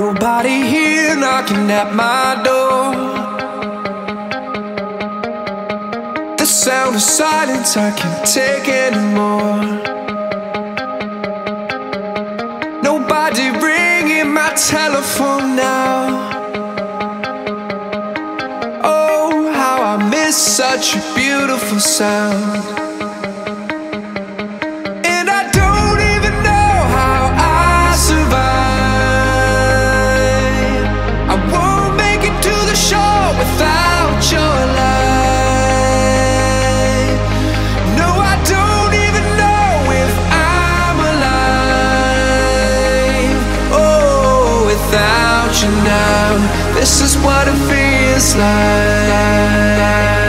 Nobody here knocking at my door. The sound of silence I can't take anymore. Nobody ringing my telephone now. Oh, how I miss such a beautiful sound. Without you now, this is what it feels like.